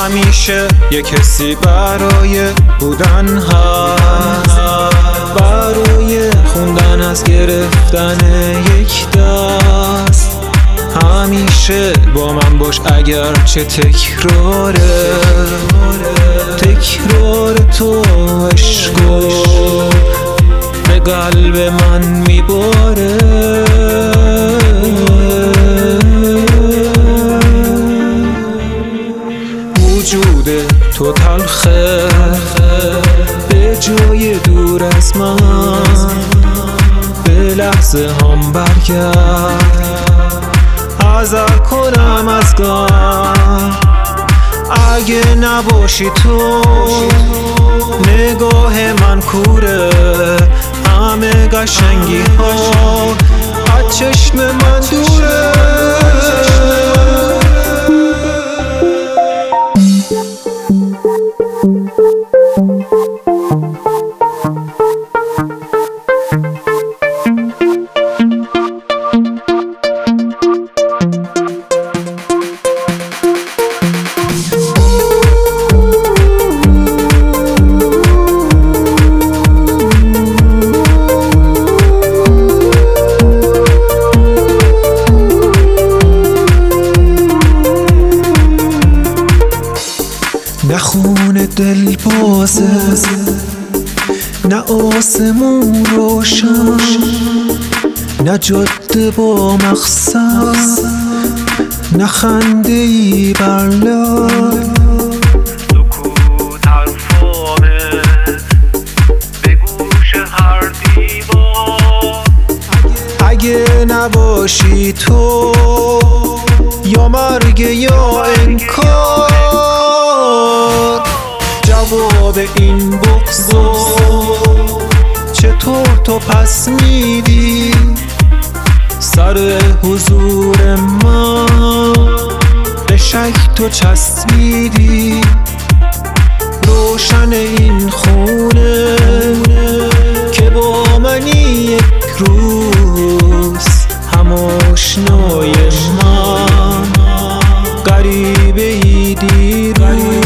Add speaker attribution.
Speaker 1: همیشه یه کسی برای بودن هست. برای خوندن از گرفتن یک دست. همیشه با من باش اگر چه تکراره. تکرار تو عشقو به قلب من میباره. تو تلخه به جای دور از من. به لحظه هم برگرد. ازر کنم از گم اگه نباشی تو نگاه من کوره. همه قشنگی ها از چشم من دوره. نه خون دل بازه نه آسمون روشن نه جاده با مقصد نه خنده ای بر لب اگه نباشی تو یا مرگ یا انکار. جواب این بغضو چطور تو پس میدی سر حضور من به شک تو چسبیدی روشن این خونه که با منی یک روز هم آشنای من غریبه ای دیروز.